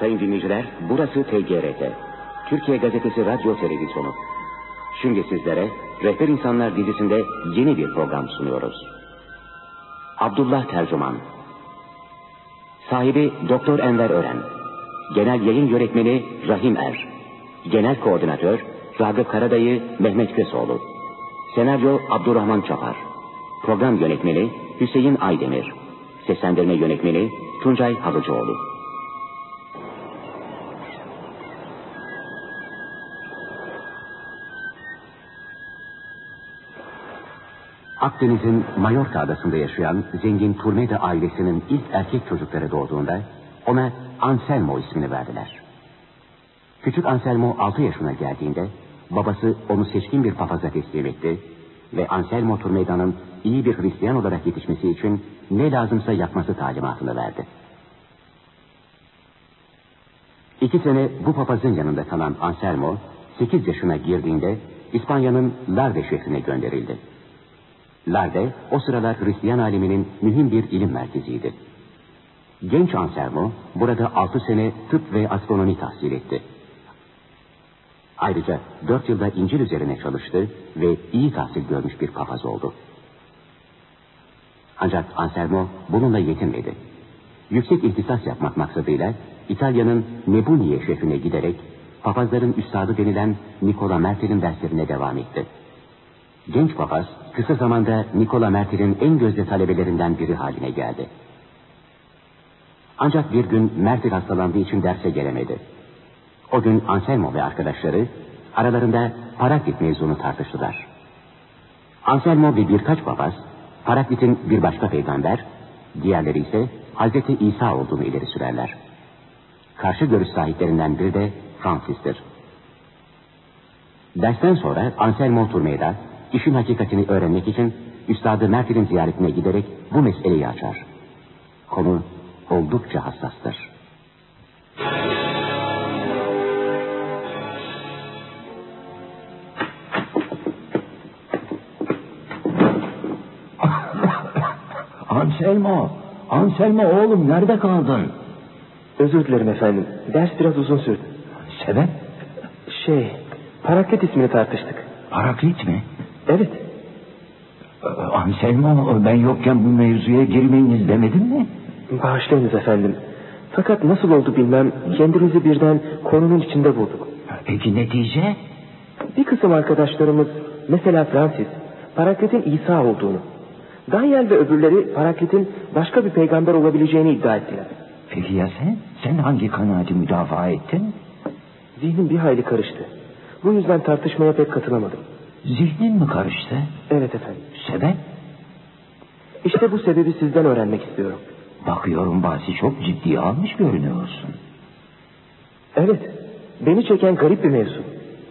Sayın dinleyiciler, burası TGRT. Türkiye Gazetesi Radyo Televizyonu. Şimdi sizlere Rehber İnsanlar dizisinde yeni bir program sunuyoruz. Abdullah Tercüman Sahibi Doktor Enver Ören Genel Yayın Yönetmeni Rahim Er Genel Koordinatör Ragıp Karadayı Mehmet Kösoğlu Senaryo Abdurrahman Çapar Program Yönetmeni Hüseyin Aydemir Seslendirme Yönetmeni Tuncay Halıcıoğlu Akdeniz'in Mallorca adasında yaşayan zengin Turmeda ailesinin ilk erkek çocukları doğduğunda ona Anselmo ismini verdiler. Küçük Anselmo 6 yaşına geldiğinde babası onu seçkin bir papaza teslim etti ve Anselmo Turmeda'nın iyi bir Hristiyan olarak yetişmesi için ne lazımsa yapması talimatını verdi. İki sene bu papazın yanında kalan Anselmo 8 yaşına girdiğinde İspanya'nın Larde şehrine gönderildi. Larde o sıralar Hristiyan aleminin mühim bir ilim merkeziydi. Genç Anselmo burada altı sene tıp ve astronomi tahsil etti. Ayrıca dört yılda İncil üzerine çalıştı ve iyi tahsil görmüş bir papaz oldu. Ancak Anselmo bununla yetinmedi. Yüksek ihtisas yapmak maksadıyla İtalya'nın Nebuniye şehrine giderek papazların üstadı denilen Nikola Mertel'in derslerine devam etti. Genç papaz kısa zamanda Nikola Mertel'in en gözde talebelerinden biri haline geldi. Ancak bir gün Mertel hastalandığı için derse gelemedi. O gün Anselmo ve arkadaşları aralarında Paraklit mevzunu tartıştılar. Anselmo ve birkaç papaz Paraklit'in bir başka peygamber, diğerleri ise Hazreti İsa olduğunu ileri sürerler. Karşı görüş sahiplerinden biri de Francis'tir. Dersten sonra Anselmo Turmeyda işin hakikatini öğrenmek için Üstadı Mertil'in ziyaretine giderek bu meseleyi açar. Konu oldukça hassastır. Anselmo, Anselmo oğlum nerede kaldın? Özür dilerim efendim. Ders biraz uzun sürdü. Sebep? Şey, Paraklet ismini tartıştık. Paraklit mi? Evet. Anselmo ben yokken bu mevzuya girmeyiniz demedim mi? Bağışlayınız efendim. Fakat nasıl oldu bilmem kendimizi birden konunun içinde bulduk. Peki netice? Bir kısım arkadaşlarımız mesela Francis Paraklet'in İsa olduğunu Daniel ve öbürleri Paraklit'in başka bir peygamber olabileceğini iddia ettiler. Peki ya sen? Sen hangi kanaati müdafaa ettin? Zihnim bir hayli karıştı. Bu yüzden tartışmaya pek katılamadım. Zihnin mi karıştı? Evet efendim. Sebep? İşte bu sebebi sizden öğrenmek istiyorum. Bakıyorum bahsi çok ciddiye almış görünüyorsun. Evet. Beni çeken garip bir mevzu.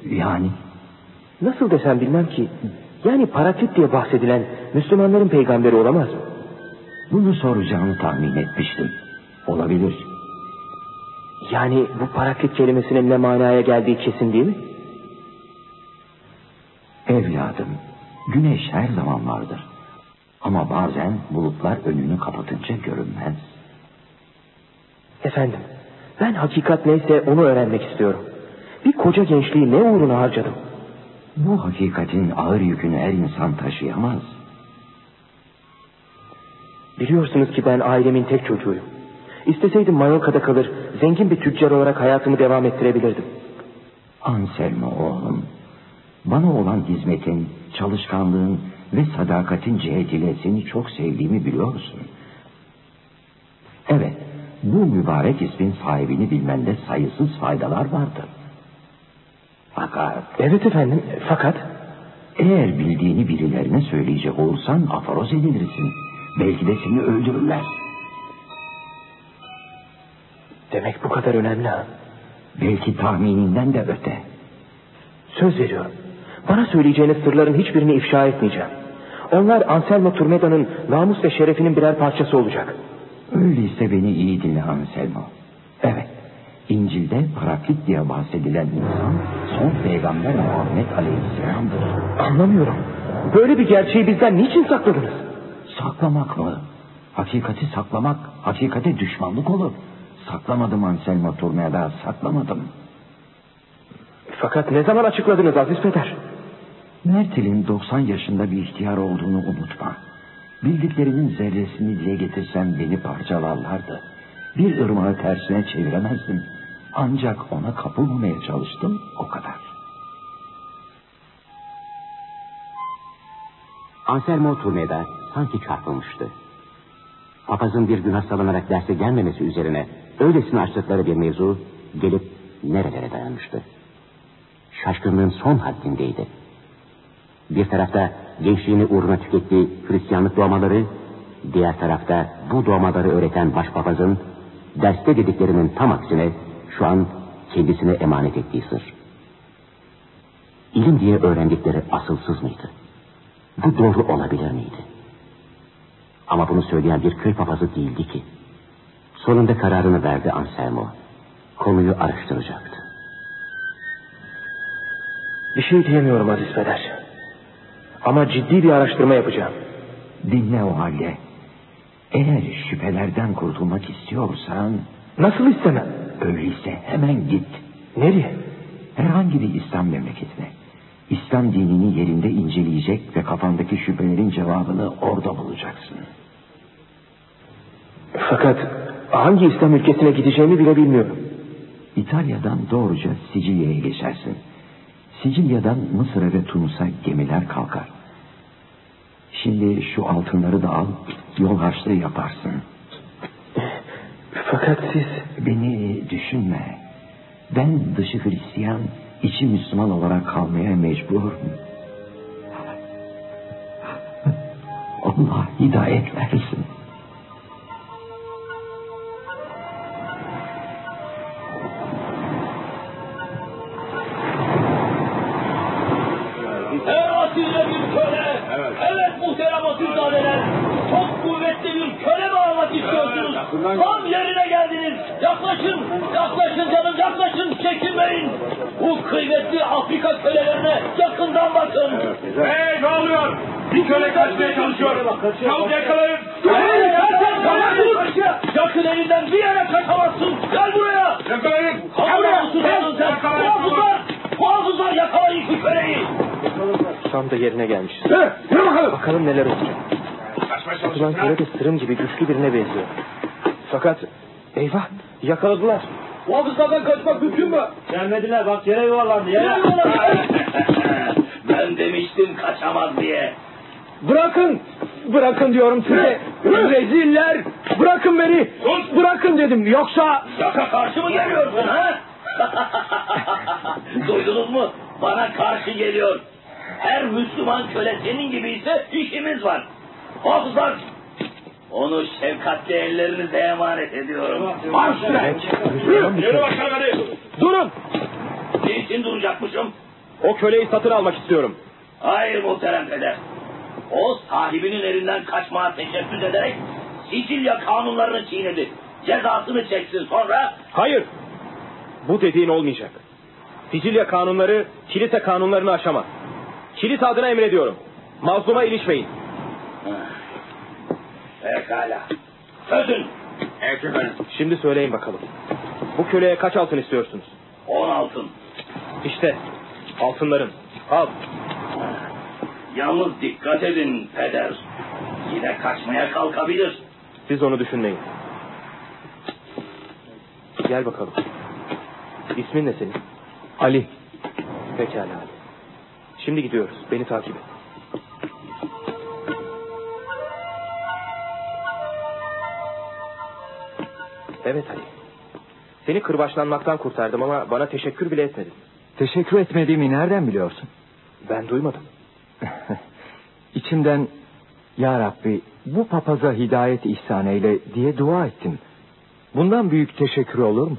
Yani? Nasıl desem bilmem ki. Yani Paraklit diye bahsedilen Müslümanların peygamberi olamaz mı? Bunu soracağını tahmin etmiştim. Olabilir. Yani bu Paraklit kelimesinin ne manaya geldiği kesin değil mi? Evladım, güneş her zaman vardır. Ama bazen bulutlar önünü kapatınca görünmez. Efendim, ben hakikat neyse onu öğrenmek istiyorum. Bir koca gençliği ne uğruna harcadım? Bu hakikatin ağır yükünü her insan taşıyamaz. Biliyorsunuz ki ben ailemin tek çocuğuyum. İsteseydim Mallorca'da kalır, zengin bir tüccar olarak hayatımı devam ettirebilirdim. Anselmo oğlum, bana olan hizmetin, çalışkanlığın ve sadakatin cihetiyle seni çok sevdiğimi biliyorsun. Evet, bu mübarek ismin sahibini bilmende sayısız faydalar vardır. Fakat... Evet efendim, fakat... Eğer bildiğini birilerine söyleyecek olursan aforoz edilirsin. Belki de seni öldürürler. Demek bu kadar önemli ha. Belki tahmininden de öte. Söz veriyorum. Bana söyleyeceğiniz sırların hiçbirini ifşa etmeyeceğim. Onlar Anselmo Turmeda'nın namus ve şerefinin birer parçası olacak. Öyleyse beni iyi dinle Anselmo. Evet, İncil'de Paraklit diye bahsedilen insan son peygamber Muhammed Aleyhisselam'dır. Anlamıyorum. Böyle bir gerçeği bizden niçin sakladınız? Saklamak mı? Hakikati saklamak hakikate düşmanlık olur. Saklamadım Anselmo Turneda, saklamadım. Fakat ne zaman açıkladınız Aziz Peder? Mertil'in 90 yaşında bir ihtiyar olduğunu unutma. Bildiklerinin zerresini dile getirsem beni parçalarlardı. Bir ırmağı tersine çeviremezdim. Ancak ona kapılmamaya çalıştım, o kadar. Anselmo turneda sanki çarpılmıştı. Papazın bir gün hastalanarak derse gelmemesi üzerine öylesine açtıkları bir mevzu gelip nerelere dayanmıştı. Şaşkınlığın son haddindeydi. Bir tarafta gençliğini uğruna tükettiği Hristiyanlık doğmaları, diğer tarafta bu doğmaları öğreten başpapazın derste dediklerinin tam aksine şu an kendisine emanet ettiği sır. İlim diye öğrendikleri asılsız mıydı? Bu doğru olabilir miydi? Ama bunu söyleyen bir köy papazı değildi ki. Sonunda kararını verdi Anselmo. Konuyu araştıracaktı. Bir şey diyemiyorum Aziz Peder. Ama ciddi bir araştırma yapacağım. Dinle o halde. Eğer şüphelerden kurtulmak istiyorsan... Nasıl istemem? Öyleyse hemen git. Nereye? Herhangi bir İslam memleketine. İslam dinini yerinde inceleyecek ve kafandaki şüphelerin cevabını orada bulacaksın. Fakat hangi İslam ülkesine gideceğimi bile bilmiyorum. İtalya'dan doğruca Sicilya'ya geçersin. Sicilya'dan Mısır'a ve Tunus'a gemiler kalkar. Şimdi şu altınları da al, yol harçlığı yaparsın. Fakat siz... Beni düşünme. Ben dışı Hristiyan, içi Müslüman olarak kalmaya mecburum. Allah hidayet versin. Yürü bakalım. Bakalım neler olacak. Çalışıyorsun. köle de sırım gibi güçlü birine benziyor. Fakat eyvah yakaladılar. Muhafızlardan kaçmak mümkün mü? Gelmediler bak yere yuvarlandı yere. Yere yuvarlandı. ben demiştim kaçamaz diye. Bırakın! Bırakın diyorum size. Reziller! Bırakın beni! Bırakın dedim yoksa... Yaka karşı mı geliyorsun ha? Duydunuz mu? Bana karşı geliyor. Her Müslüman köle senin gibi ise işimiz var. Hafızlar! Onu şefkatli ellerinize emanet ediyorum. Marş be. Yürü. Bakalım hadi. Durun! Niçin duracakmışım? O köleyi satın almak istiyorum. Hayır muhterem peder. O sahibinin elinden kaçmaya teşebbüs ederek Sicilya kanunlarını çiğnedi. Cezasını çeksin sonra Hayır! Bu dediğin olmayacak. Sicilya kanunları kilise kanunlarını aşamaz. Kilise adına emrediyorum. Mazluma ilişmeyin. pekala. Sözün Evet efendim. Şimdi söyleyin bakalım. Bu köleye kaç altın istiyorsunuz? on altın. İşte altınların. Al. Yalnız dikkat edin peder. Yine kaçmaya kalkabilir. Siz onu düşünmeyin. Gel bakalım. İsmin ne senin? Ali. Pekala Ali. Şimdi gidiyoruz. Beni takip et. Evet Ali. Seni kırbaçlanmaktan kurtardım ama bana teşekkür bile etmedin. Teşekkür etmediğimi nereden biliyorsun? Ben duymadım. İçimden Ya Rabbi bu papaza hidayet ihsan eyle diye dua ettim. Bundan büyük teşekkür olur mu?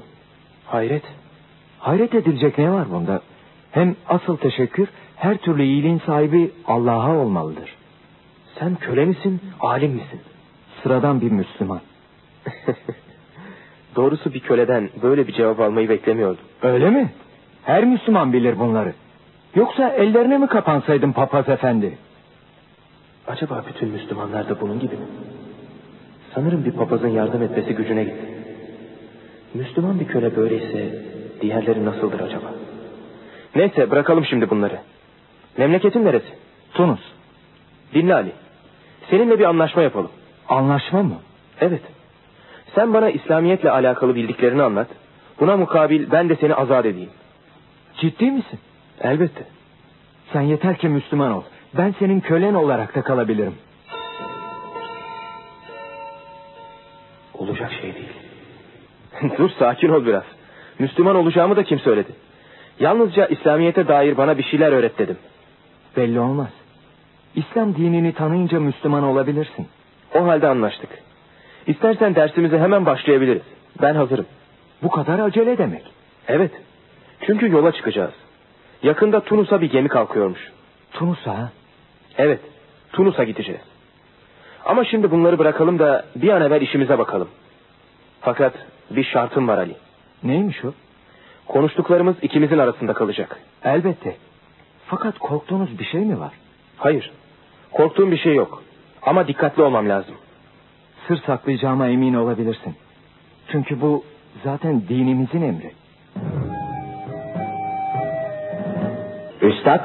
Hayret. Hayret edilecek ne var bunda? Hem asıl teşekkür her türlü iyiliğin sahibi Allah'a olmalıdır. Sen köle misin, alim misin? Sıradan bir Müslüman. Doğrusu bir köleden böyle bir cevap almayı beklemiyordum. Öyle mi? Her Müslüman bilir bunları. Yoksa ellerine mi kapansaydın papaz efendi? Acaba bütün Müslümanlar da bunun gibi mi? Sanırım bir papazın yardım etmesi gücüne gitti. Müslüman bir köle böyleyse diğerleri nasıldır acaba? Neyse bırakalım şimdi bunları. Memleketin neresi? Tunus. Dinle Ali. Seninle bir anlaşma yapalım. Anlaşma mı? Evet. Sen bana İslamiyetle alakalı bildiklerini anlat. Buna mukabil ben de seni azat edeyim. Ciddi misin? Elbette. Sen yeter ki Müslüman ol. Ben senin kölen olarak da kalabilirim. Olacak şey değil. Dur sakin ol biraz. Müslüman olacağımı da kim söyledi? Yalnızca İslamiyet'e dair bana bir şeyler öğret dedim. Belli olmaz. İslam dinini tanıyınca Müslüman olabilirsin. O halde anlaştık. İstersen dersimize hemen başlayabiliriz. Ben hazırım. Bu kadar acele demek. Evet. Çünkü yola çıkacağız. Yakında Tunus'a bir gemi kalkıyormuş. Tunus'a? Evet. Tunus'a gideceğiz. Ama şimdi bunları bırakalım da bir an evvel işimize bakalım. Fakat bir şartım var Ali. Neymiş o? Konuştuklarımız ikimizin arasında kalacak. Elbette. Fakat korktuğunuz bir şey mi var? Hayır. Korktuğum bir şey yok. Ama dikkatli olmam lazım. Sır saklayacağıma emin olabilirsin. Çünkü bu zaten dinimizin emri. Üstad,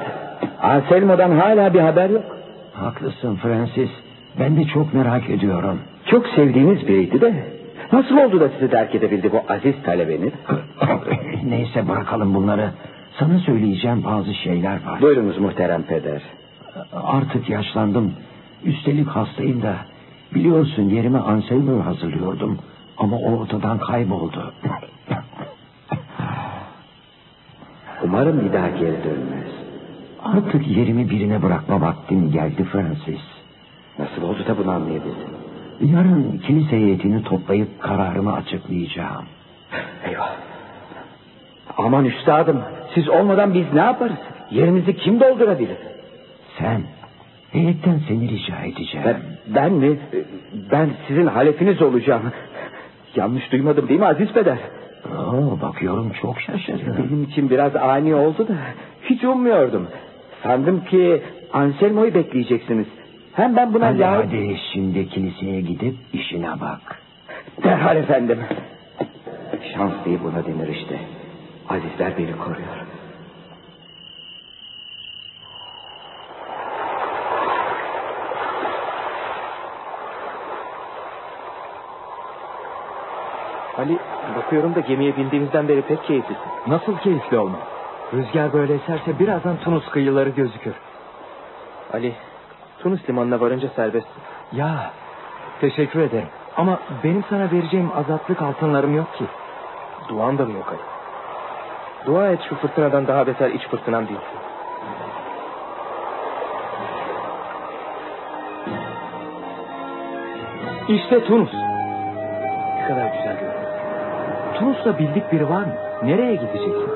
Anselmo'dan hala bir haber yok. Haklısın Francis. Ben de çok merak ediyorum. Çok sevdiğiniz biriydi de. Nasıl oldu da sizi terk edebildi bu aziz talebeniz? Neyse bırakalım bunları. Sana söyleyeceğim bazı şeyler var. Buyurunuz muhterem peder. Artık yaşlandım. Üstelik hastayım da. Biliyorsun yerime Anselmo'yu hazırlıyordum. Ama o ortadan kayboldu. Umarım bir daha geri dönmez. Artık yerimi birine bırakma vaktim geldi Francis. Nasıl oldu da bunu anlayabildin? Yarın kilise heyetini toplayıp kararımı açıklayacağım. Eyvah. Aman üstadım siz olmadan biz ne yaparız? Yerimizi kim doldurabilir? Sen, heyetten seni rica edeceğim. Ben, ben mi? Ben sizin halefiniz olacağım. Yanlış duymadım değil mi Aziz Peder? Oo, bakıyorum çok şaşırdın. Benim için biraz ani oldu da hiç ummuyordum. Sandım ki Anselmo'yu bekleyeceksiniz. Hem ben buna Hadi layık... hadi şimdi kiliseye gidip işine bak. Derhal efendim. Şans diye buna denir işte. Azizler beni koruyor. Ali bakıyorum da gemiye bindiğimizden beri pek keyiflisin. Nasıl keyifli olma? Rüzgar böyle eserse birazdan Tunus kıyıları gözükür. Ali Tunus limanına varınca serbestsin. Ya teşekkür ederim. Ama benim sana vereceğim azatlık altınlarım yok ki. Duan da mı yok Ali? Dua et şu fırtınadan daha beter iç fırtınam değil. İşte Tunus. Ne kadar güzel görünüyor. Tunus'ta bildik biri var mı? Nereye gideceksin?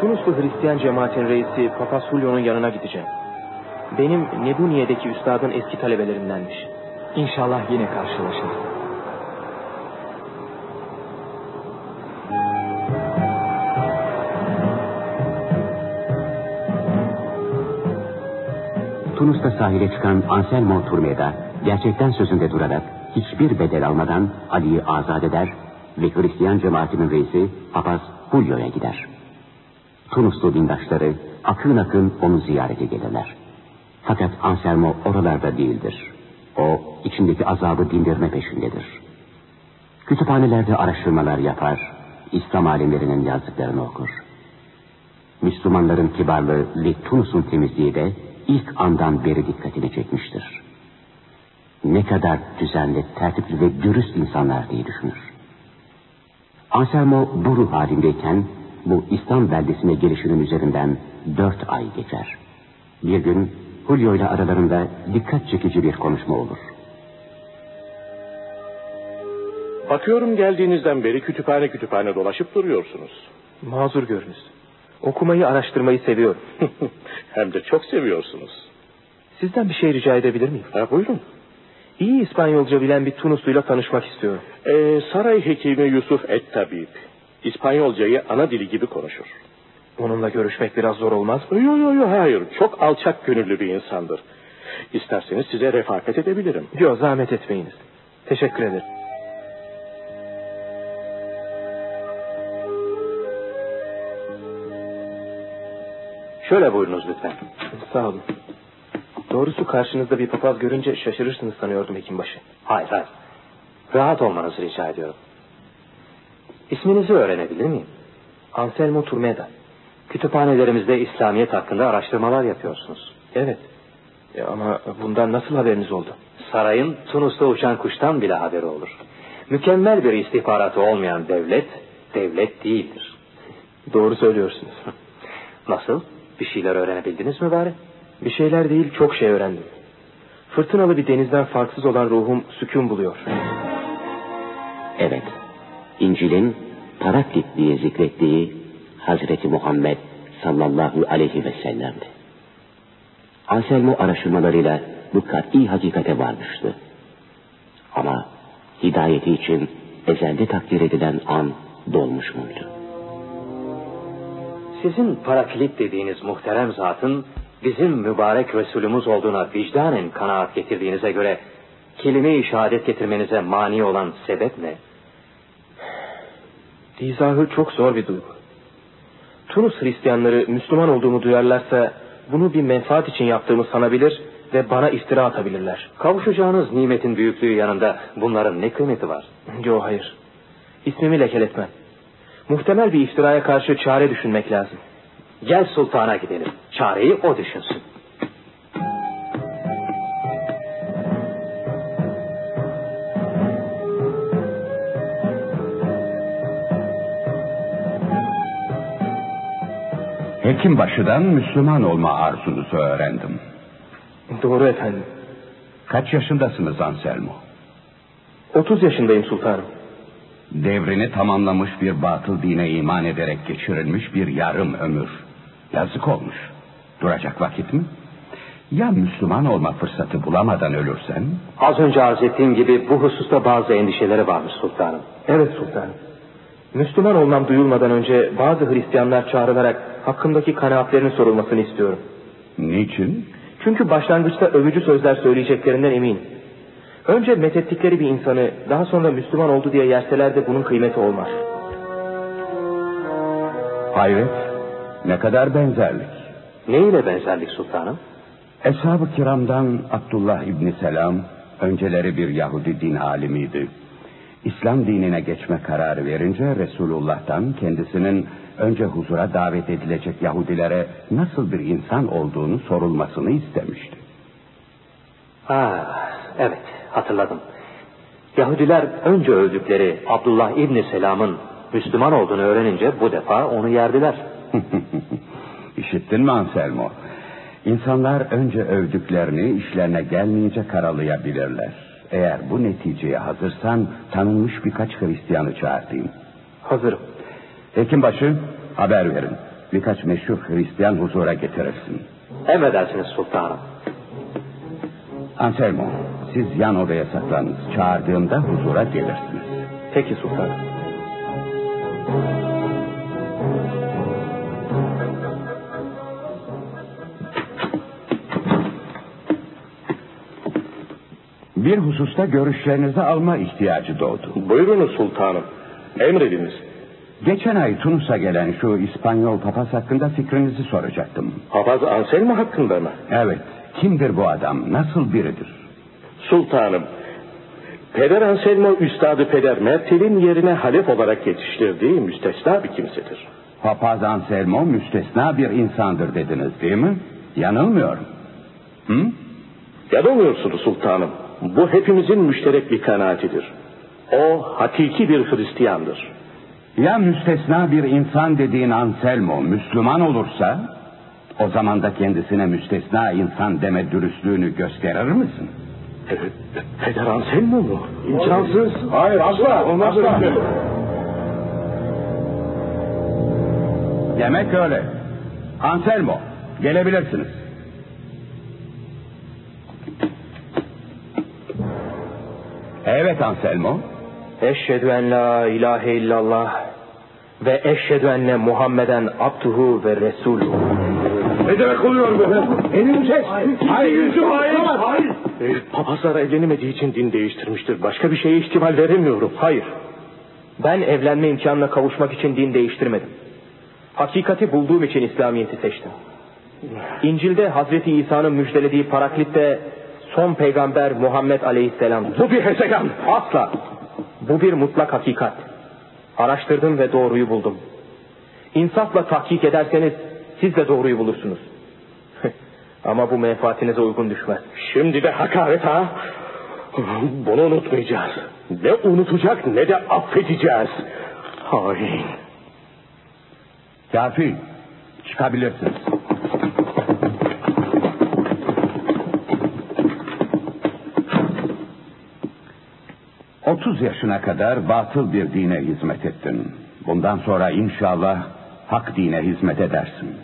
Tunuslu Hristiyan cemaatin reisi Papaz Julio'nun yanına gideceğim. Benim Nebuniye'deki üstadın eski talebelerindenmiş. İnşallah yine karşılaşırız. Tunus'ta sahile çıkan Anselmo Turmeda gerçekten sözünde durarak hiçbir bedel almadan Ali'yi azat eder ve Hristiyan cemaatinin reisi Papaz Julio'ya gider. Tunuslu dindaşları akın akın onu ziyarete gelirler. Fakat Anselmo oralarda değildir. O içindeki azabı dindirme peşindedir. Kütüphanelerde araştırmalar yapar, İslam alimlerinin yazdıklarını okur. Müslümanların kibarlığı ve Tunus'un temizliği de ilk andan beri dikkatini çekmiştir. Ne kadar düzenli, tertipli ve dürüst insanlar diye düşünür. Anselmo bu ruh halindeyken bu İslam beldesine gelişinin üzerinden dört ay geçer. Bir gün Julio ile aralarında dikkat çekici bir konuşma olur. Bakıyorum geldiğinizden beri kütüphane kütüphane dolaşıp duruyorsunuz. Mazur görünüz. Okumayı, araştırmayı seviyorum. Hem de çok seviyorsunuz. Sizden bir şey rica edebilir miyim? Ha, buyurun. İyi İspanyolca bilen bir Tunusluyla tanışmak istiyorum. Ee, saray hekimi Yusuf Et Tabip. İspanyolcayı ana dili gibi konuşur. Onunla görüşmek biraz zor olmaz mı? Yok yok yok hayır. Çok alçak gönüllü bir insandır. İsterseniz size refakat edebilirim. Yok zahmet etmeyiniz. Teşekkür ederim. Şöyle buyurunuz lütfen. Sağ olun. Doğrusu karşınızda bir papaz görünce şaşırırsınız sanıyordum hekimbaşı. Hayır hayır. Rahat olmanızı rica ediyorum. İsminizi öğrenebilir miyim? Anselmo Turmeda. Kütüphanelerimizde İslamiyet hakkında araştırmalar yapıyorsunuz. Evet. E ama bundan nasıl haberiniz oldu? Sarayın Tunus'ta uçan kuştan bile haberi olur. Mükemmel bir istihbaratı olmayan devlet, devlet değildir. Doğru söylüyorsunuz. Nasıl? Bir şeyler öğrenebildiniz mi bari? Bir şeyler değil çok şey öğrendim. Fırtınalı bir denizden farksız olan ruhum sükun buluyor. Evet, İncil'in Paraklit diye zikrettiği Hazreti Muhammed sallallahu aleyhi ve sellem'di. Anselmo araştırmalarıyla bu kat'i hakikate varmıştı. Ama hidayeti için ezelde takdir edilen an dolmuş muydu? Sizin paraklit dediğiniz muhterem zatın bizim mübarek Resulümüz olduğuna vicdanen kanaat getirdiğinize göre kelime-i şehadet getirmenize mani olan sebep ne? İzahı çok zor bir duygu. Tunus Hristiyanları Müslüman olduğumu duyarlarsa bunu bir menfaat için yaptığımı sanabilir ve bana iftira atabilirler. Kavuşacağınız nimetin büyüklüğü yanında bunların ne kıymeti var? Yo hayır. İsmimi lekeletmem. Muhtemel bir iftiraya karşı çare düşünmek lazım. Gel sultana gidelim. Çareyi o düşünsün. Hekimbaşı'dan Müslüman olma arzunuzu öğrendim. Doğru efendim. Kaç yaşındasınız Anselmo? 30 yaşındayım sultanım. Devrini tamamlamış bir batıl dine iman ederek geçirilmiş bir yarım ömür. Yazık olmuş. Duracak vakit mi? Ya Müslüman olma fırsatı bulamadan ölürsen? Az önce arz ettiğim gibi bu hususta bazı endişeleri varmış sultanım. Evet sultanım. Müslüman olmam duyulmadan önce bazı Hristiyanlar çağrılarak hakkımdaki kanaatlerinin sorulmasını istiyorum. Niçin? Çünkü başlangıçta övücü sözler söyleyeceklerinden eminim. Önce methettikleri bir insanı daha sonra Müslüman oldu diye yerseler de bunun kıymeti olmaz. Hayret. Ne kadar benzerlik. Ne ile benzerlik sultanım? Eshab-ı kiramdan Abdullah İbni Selam önceleri bir Yahudi din alimiydi. İslam dinine geçme kararı verince Resulullah'tan kendisinin önce huzura davet edilecek Yahudilere nasıl bir insan olduğunu sorulmasını istemişti. Ah, evet hatırladım. Yahudiler önce öldükleri Abdullah İbni Selam'ın Müslüman olduğunu öğrenince bu defa onu yerdiler. İşittin mi Anselmo? İnsanlar önce övdüklerini işlerine gelmeyince karalayabilirler. Eğer bu neticeye hazırsan tanınmış birkaç Hristiyanı çağırtayım. Hazırım. Hekimbaşı haber verin. Birkaç meşhur Hristiyan huzura getirirsin. Emredersiniz sultanım. Anselmo siz yan odaya saklanınız. Çağırdığımda huzura gelirsiniz. Peki sultanım. Bir hususta görüşlerinizi alma ihtiyacı doğdu. Buyurunuz sultanım. Emrediniz. Geçen ay Tunus'a gelen şu İspanyol papaz hakkında fikrinizi soracaktım. Papaz Anselmo hakkında mı? Evet. Kimdir bu adam? Nasıl biridir? Sultanım. Peder Anselmo Üstadı Peder Mertel'in yerine halef olarak yetiştirdiği müstesna bir kimsedir. Papaz Anselmo müstesna bir insandır dediniz değil mi? Yanılmıyorum. Hı? Yanılmıyorsunuz sultanım. Bu hepimizin müşterek bir kanaatidir. O hakiki bir Hristiyandır. Ya müstesna bir insan dediğin Anselmo Müslüman olursa o zaman da kendisine müstesna insan deme dürüstlüğünü gösterir misin? Peder Anselmo mu? İmkansız. Hayır asla olmaz asla. Demek öyle. Anselmo gelebilirsiniz. Evet Anselmo. Eşhedü en la ilahe illallah ve eşhedü enne Muhammeden abduhu ve resuluhu. Ne demek oluyor bu? Benim ses. Hayır, yüzüm hayır. Hayır. E, papazlar evlenemediği için din değiştirmiştir. Başka bir şeye ihtimal veremiyorum. Hayır. Ben evlenme imkanına kavuşmak için din değiştirmedim. Hakikati bulduğum için İslamiyet'i seçtim. İncil'de Hazreti İsa'nın müjdelediği Paraklit de son peygamber Muhammed Aleyhisselam. Bu bir hezeyan. Asla. Bu bir mutlak hakikat. Araştırdım ve doğruyu buldum. İnsafla tahkik ederseniz siz de doğruyu bulursunuz. Ama bu menfaatinize uygun düşmez. Şimdi de hakaret ha. Bunu unutmayacağız. Ne unutacak ne de affedeceğiz. Hain. Kafi, çıkabilirsiniz. Otuz yaşına kadar batıl bir dine hizmet ettin. Bundan sonra inşallah hak dine hizmet edersin.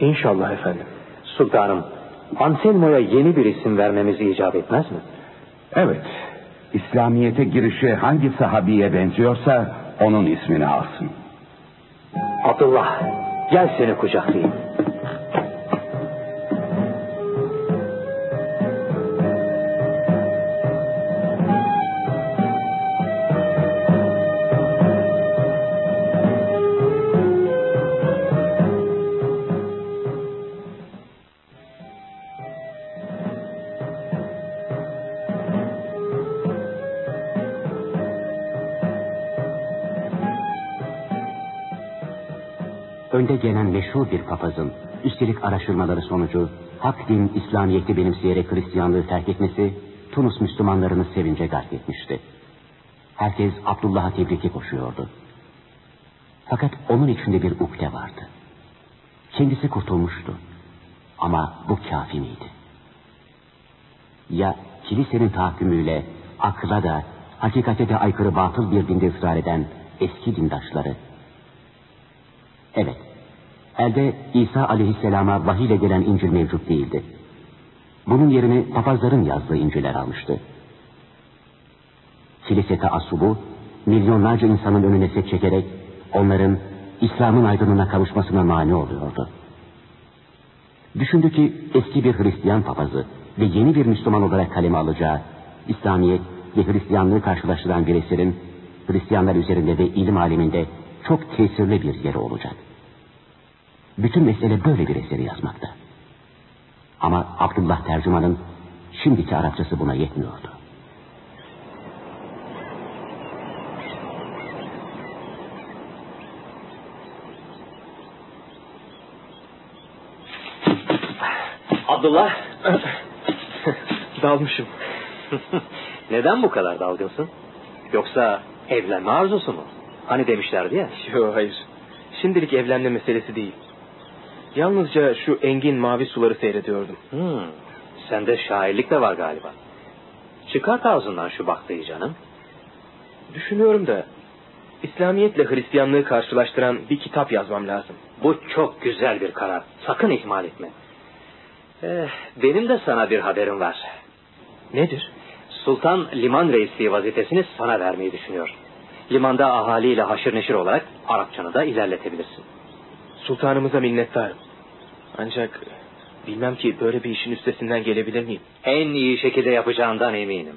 İnşallah efendim. Sultanım, Anselmo'ya yeni bir isim vermemiz icap etmez mi? Evet, İslamiyet'e girişi hangi sahabiye benziyorsa onun ismini alsın. Abdullah, gel seni kucaklayayım. Papazın üstelik araştırmaları sonucu hak din İslamiyet'i benimseyerek Hristiyanlığı terk etmesi Tunus Müslümanlarını sevince gark etmişti. Herkes Abdullah'a tebriki koşuyordu. Fakat onun içinde bir ukde vardı. Kendisi kurtulmuştu. Ama bu kafi miydi? Ya kilisenin tahakkümüyle akla da hakikate de aykırı batıl bir dinde ısrar eden eski dindaşları Evet. Elde İsa aleyhisselama vahiy ile gelen İncil mevcut değildi. Bunun yerini papazların yazdığı İncil'ler almıştı. Kilise taassubu milyonlarca insanın önüne set çekerek onların İslam'ın aydınlığına kavuşmasına mani oluyordu. Düşündü ki eski bir Hristiyan papazı ve yeni bir Müslüman olarak kaleme alacağı İslamiyet ve Hristiyanlığı karşılaştıran bir eserin Hristiyanlar üzerinde ve ilim aleminde çok tesirli bir yeri olacak. Bütün mesele böyle bir eseri yazmakta. Ama Abdullah tercümanın şimdiki Arapçası buna yetmiyordu. Abdullah, Dalmışım. neden bu kadar dalgınsın? Yoksa evlenme arzusu mu? Hani demişlerdi ya. Yok hayır. Şimdilik evlenme meselesi değil. Yalnızca şu engin mavi suları seyrediyordum. Hmm, sende şairlik de var galiba. Çıkart ağzından şu baktıyı canım. Düşünüyorum da İslamiyetle Hristiyanlığı karşılaştıran bir kitap yazmam lazım. Bu çok güzel bir karar. Sakın ihmal etme. Eh, benim de sana bir haberim var. Nedir? Sultan liman reisliği vazifesini sana vermeyi düşünüyor. Limanda ahaliyle haşır neşir olarak Arapçanı da ilerletebilirsin. Sultanımıza minnettarım. Ancak bilmem ki böyle bir işin üstesinden gelebilir miyim? En iyi şekilde yapacağından eminim.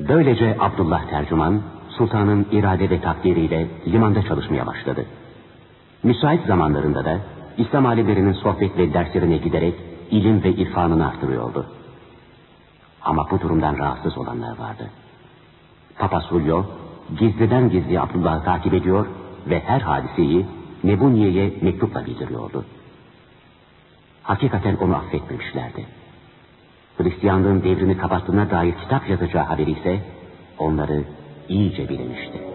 Böylece Abdullah tercüman sultanın irade ve takdiriyle limanda çalışmaya başladı. Müsait zamanlarında da İslam alimlerinin sohbet ve derslerine giderek ilim ve irfanını artırıyordu. Ama bu durumdan rahatsız olanlar vardı. Papa Sulyo gizliden gizli Abdullah'ı takip ediyor ve her hadiseyi Nebuniye'ye mektupla bildiriyordu. Hakikaten onu affetmemişlerdi. Hristiyanlığın devrini kapattığına dair kitap yazacağı haberi ise onları iyice bilemişti.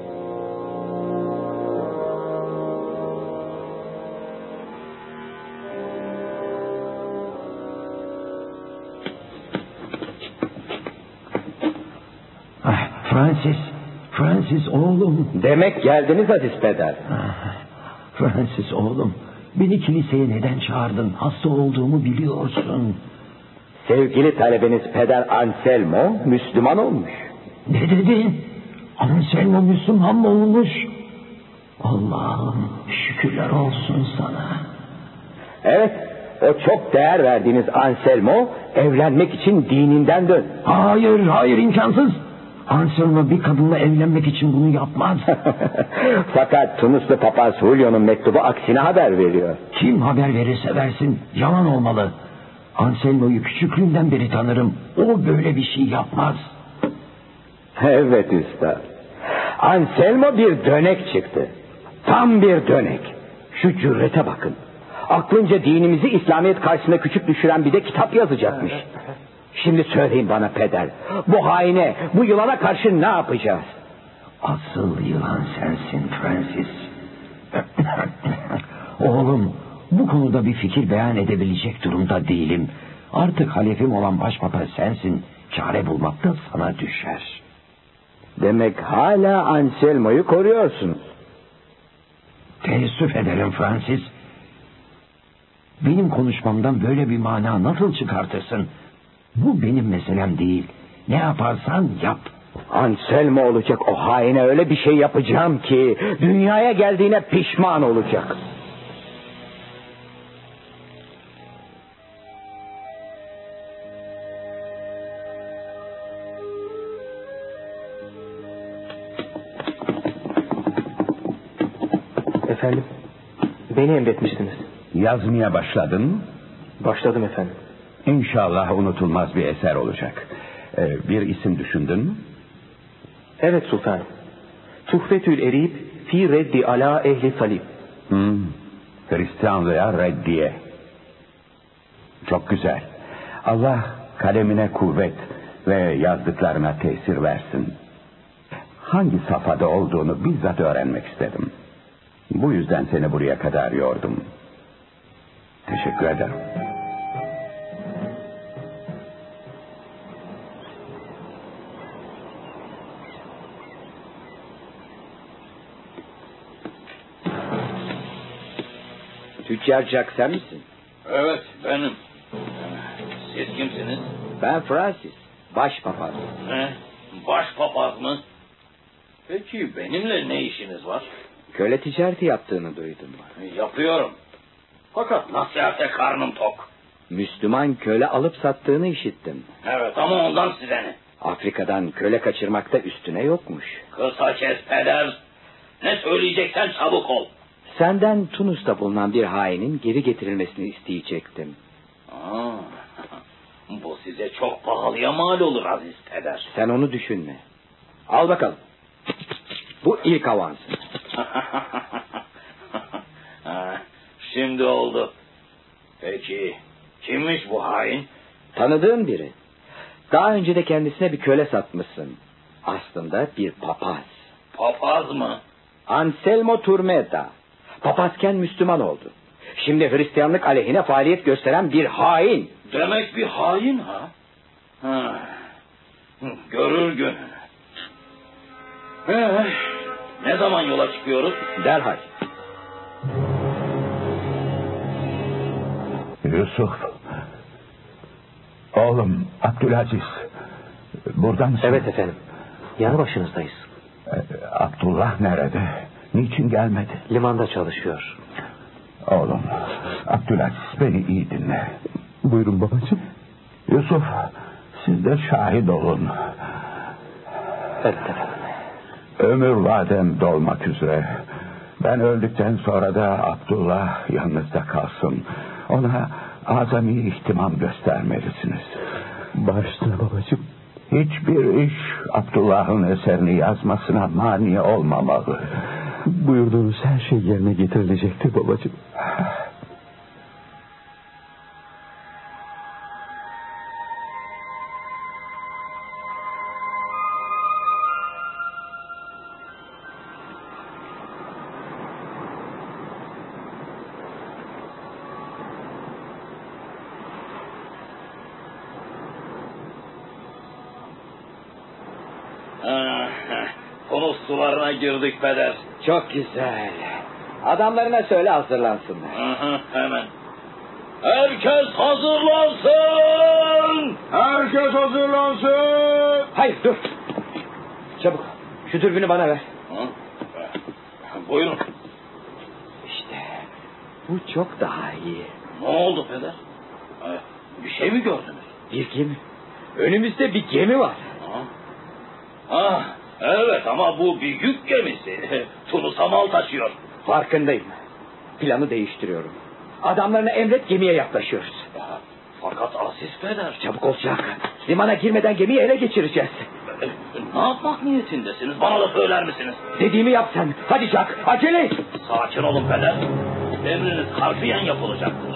Francis oğlum. Demek geldiniz Aziz Peder. Francis oğlum, beni kiliseye neden çağırdın? Hasta olduğumu biliyorsun. Sevgili talebeniz Peder Anselmo Müslüman olmuş. Ne dedin? Anselmo Müslüman mı olmuş? Allah'ım şükürler olsun sana. Evet, o çok değer verdiğiniz Anselmo evlenmek için dininden dön. Hayır, hayır imkansız. Anselmo bir kadınla evlenmek için bunu yapmaz. Fakat Tunuslu papaz Julio'nun mektubu aksine haber veriyor. Kim haber verirse versin yalan olmalı. Anselmo'yu küçüklüğümden beri tanırım. O böyle bir şey yapmaz. Evet usta. Anselmo bir dönek çıktı. Tam bir dönek. Şu cürete bakın. Aklınca dinimizi İslamiyet karşısında küçük düşüren bir de kitap yazacakmış. Şimdi söyleyin bana peder. Bu haine, bu yılana karşı ne yapacağız? Asıl yılan sensin Francis. Oğlum bu konuda bir fikir beyan edebilecek durumda değilim. Artık halefim olan başpapa sensin. Çare bulmak da sana düşer. Demek hala Anselmo'yu koruyorsunuz. Teessüf ederim Francis. Benim konuşmamdan böyle bir mana nasıl çıkartırsın? Bu benim meselem değil. Ne yaparsan yap. Anselmo olacak o haine öyle bir şey yapacağım ki dünyaya geldiğine pişman olacak. Efendim, beni emretmiştiniz. Yazmaya başladın mı? Başladım efendim. İnşallah unutulmaz bir eser olacak. Ee, bir isim düşündün mü? Evet sultanım. Tuhfetül Erib fi reddi ala ehli salib. Hmm, Hristiyanlığa reddiye. Çok güzel. Allah kalemine kuvvet ve yazdıklarına tesir versin. Hangi safhada olduğunu bizzat öğrenmek istedim. Bu yüzden seni buraya kadar yordum. Teşekkür ederim. Tüccar Jack sen misin? Evet benim. Siz kimsiniz? Ben Francis. Başpapaz. Ne? Başpapaz mı? Peki benimle ne işiniz var? Köle ticareti yaptığını duydum. Yapıyorum. Fakat nasihate karnım tok. Müslüman köle alıp sattığını işittim. Evet ama ondan size ne? Afrika'dan köle kaçırmakta üstüne yokmuş. Kısa kes peder. Ne söyleyeceksen çabuk ol. Senden Tunus'ta bulunan bir hainin geri getirilmesini isteyecektim. Aa, bu size çok pahalıya mal olur aziz peder. Sen onu düşünme. Al bakalım. Bu ilk avansın. Şimdi oldu. Peki kimmiş bu hain? Tanıdığın biri. Daha önce de kendisine bir köle satmışsın. Aslında bir papaz. Papaz mı? Anselmo Turmeda. Papazken Müslüman oldu. Şimdi Hristiyanlık aleyhine faaliyet gösteren bir hain. Demek bir hain ha? ha. Görür gününü. Ee, ne zaman yola çıkıyoruz? Derhal. Yusuf. Oğlum Abdülaziz. Buradan mısın? Evet efendim. Yanı başınızdayız. Ee, Abdullah nerede? Niçin gelmedi? Limanda çalışıyor. Oğlum Abdülaziz beni iyi dinle. Buyurun babacığım. Yusuf siz de şahit olun. Evet efendim. Ömür vadem dolmak üzere. Ben öldükten sonra da Abdullah yanınızda kalsın. Ona azami ihtimam göstermelisiniz. Bağışla babacığım. Hiçbir iş Abdullah'ın eserini yazmasına mani olmamalı. Buyurduğunuz her şey yerine getirilecektir babacığım. Konus sularına girdik peder. Çok güzel. Adamlarına söyle hazırlansınlar. Hı hı, hemen. Herkes hazırlansın! Herkes hazırlansın. Hayır dur. Çabuk. Şu dürbünü bana ver. Hı? Buyurun. İşte bu çok daha iyi. Ne oldu peder? Bir şey mi gördünüz? Bir gemi. Önümüzde bir gemi var. Ha? Ah, evet ama bu bir yük gemisi. Tunus'a mal taşıyor. Farkındayım. Planı değiştiriyorum. Adamlarına emret gemiye yaklaşıyoruz. Ya, fakat Aziz Peder. Çabuk ol Jack. Limana girmeden gemiyi ele geçireceğiz. E, Ne yapmak niyetindesiniz? Bana da söyler misiniz? Dediğimi yap sen. Hadi Jack acele et. Sakin olun peder. Emriniz harfiyen yapılacaktır.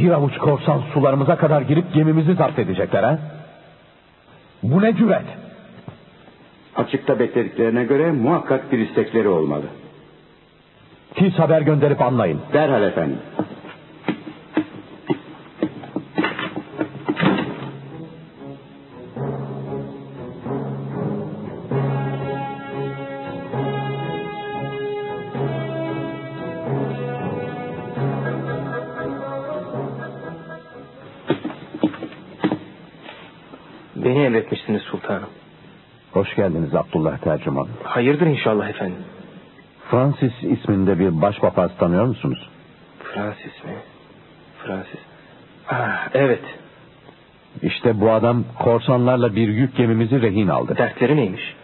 Bir avuç korsan sularımıza kadar girip gemimizi zapt edecekler ha? Bu ne cüret? Açıkta beklediklerine göre muhakkak bir istekleri olmalı. Tiz haber gönderip anlayın. Derhal efendim. Tercüman. Hayırdır inşallah efendim. Francis isminde bir başpapaz tanıyor musunuz? Francis mi? Francis. Ah, evet. İşte bu adam korsanlarla bir yük gemimizi rehin aldı. Dertleri neymiş?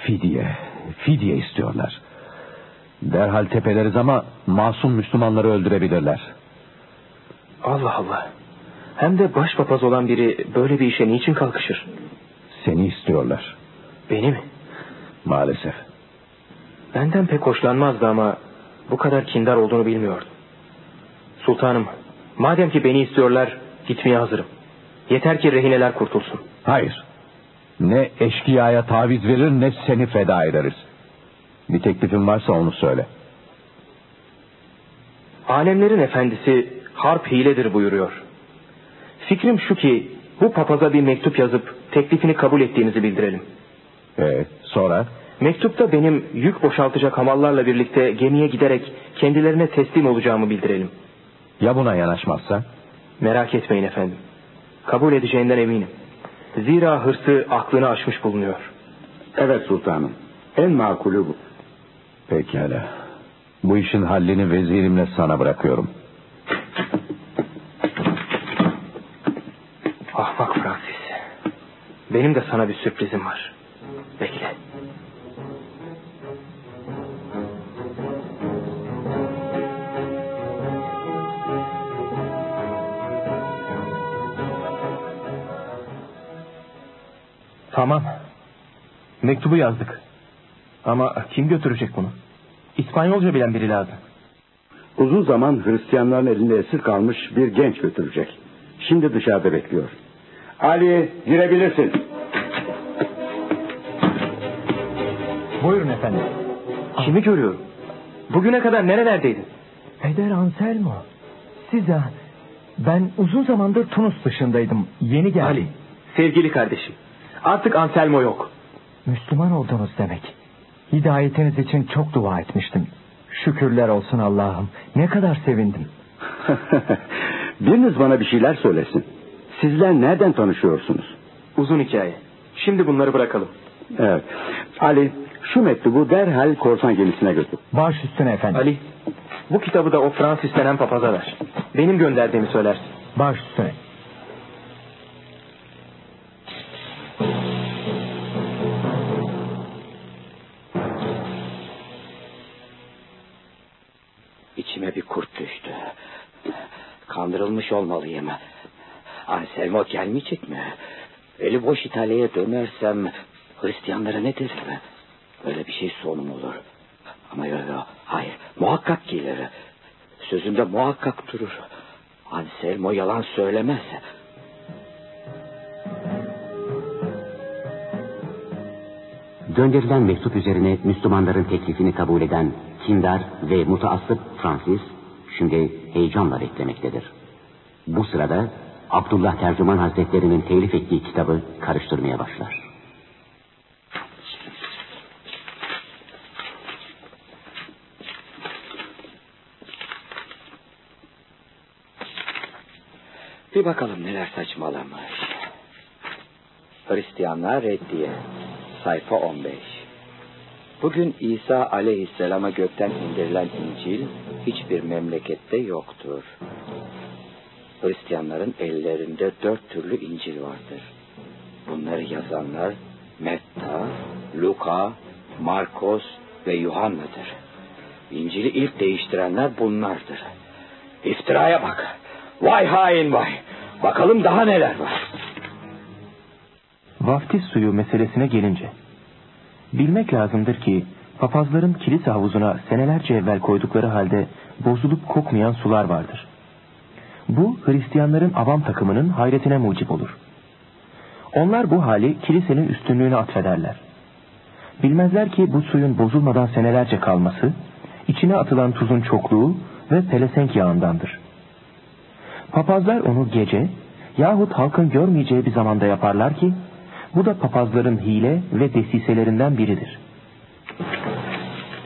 Fidye, fidye istiyorlar. Derhal tepeleriz ama masum Müslümanları öldürebilirler. Allah Allah. Hem de başpapaz olan biri böyle bir işe niçin kalkışır? Seni istiyorlar. Beni mi? Maalesef. Benden pek hoşlanmazdı ama bu kadar kindar olduğunu bilmiyordum. Sultanım, madem ki beni istiyorlar gitmeye hazırım. Yeter ki rehineler kurtulsun. Hayır. Ne eşkıyaya taviz verir ne seni feda ederiz. Bir teklifin varsa onu söyle. Alemlerin efendisi harp hiledir buyuruyor. Fikrim şu ki bu papaza bir mektup yazıp teklifini kabul ettiğinizi bildirelim. Ee, sonra? Mektupta benim yük boşaltacak hamallarla birlikte gemiye giderek kendilerine teslim olacağımı bildirelim. Ya buna yanaşmazsa? Merak etmeyin efendim. Kabul edeceğinden eminim. Zira hırsı aklını aşmış bulunuyor. Evet sultanım. En makulü bu. Pekala. Bu işin hallini vezirimle sana bırakıyorum. Ahmak Francis. Benim de sana bir sürprizim var. Bekle. Tamam. Mektubu yazdık. Ama kim götürecek bunu? İspanyolca bilen biri lazım. Uzun zaman Hristiyanların elinde esir kalmış bir genç götürecek. Şimdi dışarıda bekliyor. Ali girebilirsin. Buyurun efendim. Kimi görüyorum? Bugüne kadar nerelerdeydin? Peder Anselmo. Size ben uzun zamandır Tunus dışındaydım. Yeni geldim. Ali, sevgili kardeşim. Artık Anselmo yok. Müslüman oldunuz demek. Hidayetiniz için çok dua etmiştim. Şükürler olsun Allah'ım. Ne kadar sevindim. Biriniz bana bir şeyler söylesin. Sizler nereden tanışıyorsunuz? Uzun hikaye. Şimdi bunları bırakalım. Evet. Ali şu mektubu derhal korsan gemisine götür. Baş üstüne efendim. Ali, bu kitabı da o Francis denen papaza ver. Benim gönderdiğimi söylersin. Baş üstüne. İçime bir kurt düştü. Kandırılmış olmalıyım. Anselmo gelmeyecek mi? Eli boş İtalya'ya dönersem Hristiyanlara ne derim? Öyle bir şey sonum olur. Ama yok yok. Hayır. Muhakkak gelir. Sözünde muhakkak durur. Anselmo yalan söylemez. Gönderilen mektup üzerine Müslümanların teklifini kabul eden kindar ve mutaassıp Francis şimdi heyecanla beklemektedir. Bu sırada Abdullah Tercüman Hazretleri'nin telif ettiği kitabı karıştırmaya başlar. Bir bakalım neler saçmalamış. Hristiyanlar reddiye. sayfa 15. Bugün İsa aleyhisselama gökten indirilen İncil hiçbir memlekette yoktur. Hristiyanların ellerinde dört türlü İncil vardır. Bunları yazanlar Metta, Luka, Markos ve Yuhanna'dır. İncil'i ilk değiştirenler bunlardır. İftiraya bak. Vay hain vay. Bakalım daha neler var. Vaftiz suyu meselesine gelince. Bilmek lazımdır ki papazların kilise havuzuna senelerce evvel koydukları halde bozulup kokmayan sular vardır. Bu Hristiyanların avam takımının hayretine mucip olur. Onlar bu hali kilisenin üstünlüğüne atfederler. Bilmezler ki bu suyun bozulmadan senelerce kalması, içine atılan tuzun çokluğu ve pelesenk yağındandır. Papazlar onu gece yahut halkın görmeyeceği bir zamanda yaparlar ki, bu da papazların hile ve desiselerinden biridir.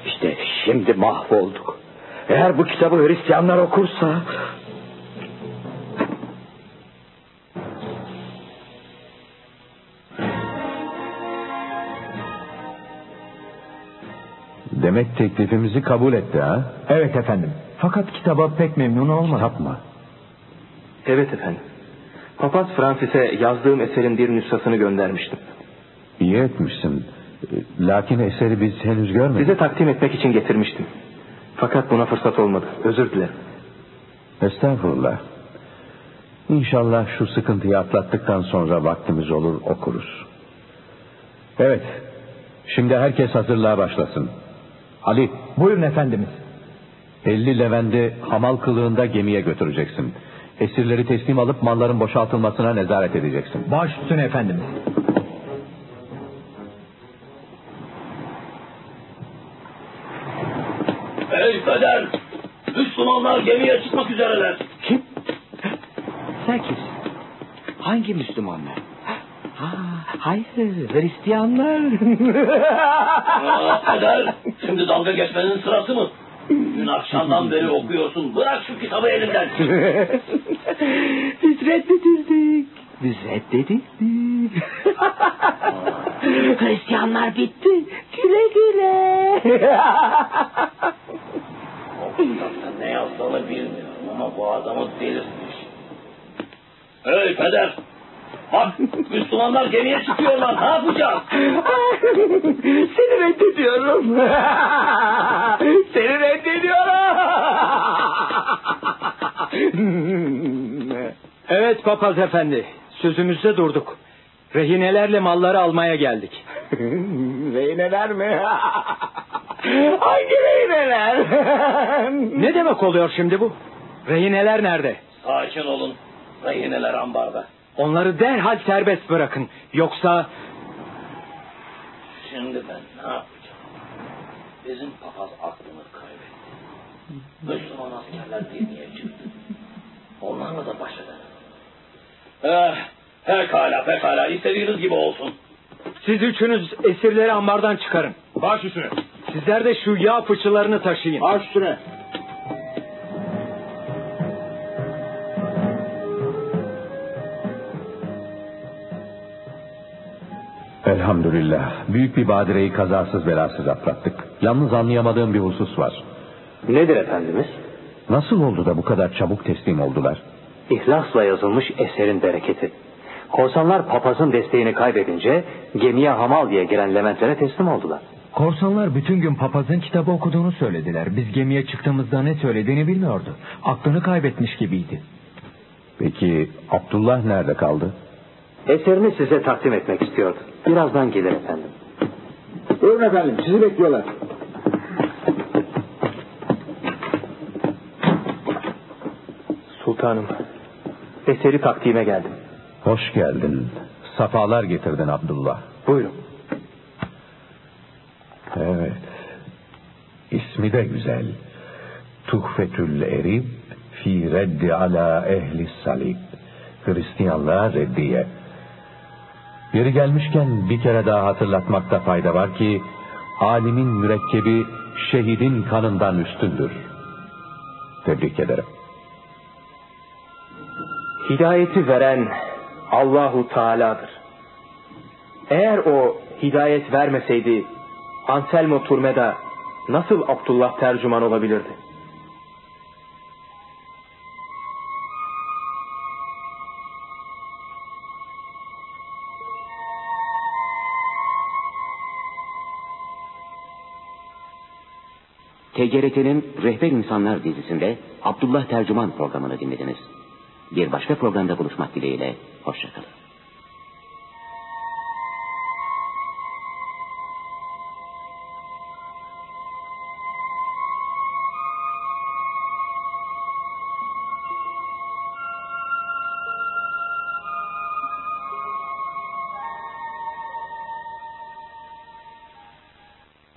İşte şimdi mahvolduk. Eğer bu kitabı Hristiyanlar okursa... Demek teklifimizi kabul etti ha? Evet efendim. Fakat kitaba pek memnun olmadı. Kitap mı? Evet efendim. Papaz Francis'e yazdığım eserin bir nüshasını göndermiştim. İyi etmişsin. Lakin eseri biz henüz görmedik. Size takdim etmek için getirmiştim. Fakat buna fırsat olmadı. Özür dilerim. Estağfurullah. İnşallah şu sıkıntıyı atlattıktan sonra vaktimiz olur okuruz. Evet. Şimdi herkes hazırlığa başlasın. Ali. Buyurun efendimiz. 50 Levent'i hamal kılığında gemiye götüreceksin. Esirleri teslim alıp malların boşaltılmasına nezaret edeceksin. Baş üstüne efendimiz. Ey peder! Müslümanlar gemiye çıkmak üzereler. Kim? Sen kimsin? Hangi Müslümanlar? Ha, hayır, Hristiyanlar. Aa, peder, şimdi dalga geçmenin sırası mı? Dün akşamdan beri okuyorsun. Bırak şu kitabı elinden. Reddedildik. Biz reddedildik. Hristiyanlar bitti. Güle güle. o kitapta ne yazdığını bilmiyorum ama bu adamı delirtmiş. Hey peder! Bak Müslümanlar gemiye çıkıyorlar. Ne yapacağız? Seni reddediyorum. Seni reddediyorum. Evet papaz efendi. Sözümüzde durduk. Rehinelerle malları almaya geldik. rehineler mi? Hangi rehineler? ne demek oluyor şimdi bu? Rehineler nerede? Sakin olun. Rehineler ambarda. Onları derhal serbest bırakın. Yoksa... Şimdi ben ne yapacağım? Bizim papaz aklını kaybetti. Müslüman askerler gemiye çıktı. Onlarla da baş edemem. Eh, pekala pekala istediğiniz gibi olsun. Siz üçünüz esirleri ambardan çıkarın. Baş üstüne. Sizler de şu yağ fıçılarını taşıyın. Baş üstüne. Elhamdülillah. Büyük bir badireyi kazasız belasız atlattık. Yalnız anlayamadığım bir husus var. Nedir efendimiz? Nasıl oldu da bu kadar çabuk teslim oldular? İhlasla yazılmış eserin bereketi. Korsanlar papazın desteğini kaybedince gemiye hamal diye giren Leventlere teslim oldular. Korsanlar bütün gün papazın kitabı okuduğunu söylediler. Biz gemiye çıktığımızda ne söylediğini bilmiyordu. Aklını kaybetmiş gibiydi. Peki Abdullah nerede kaldı? Eserini size takdim etmek istiyordu. Birazdan gelir efendim. Buyurun efendim sizi bekliyorlar. Sultanım, eseri takdime geldim. Hoş geldin. Safalar getirdin Abdullah. Buyurun. Evet. İsmi de güzel. Tuhfetül Erib fi reddi ala ehli salib. Hristiyanlığa reddiye. Yeri gelmişken bir kere daha hatırlatmakta fayda var ki alimin mürekkebi şehidin kanından üstündür. Tebrik ederim. Hidayeti veren Allahu Teala'dır. Eğer o hidayet vermeseydi Anselmo Turmeda nasıl Abdullah tercüman olabilirdi? TGRT'nin Rehber İnsanlar dizisinde Abdullah Tercüman programını dinlediniz. Bir başka programda buluşmak dileğiyle, hoşçakalın.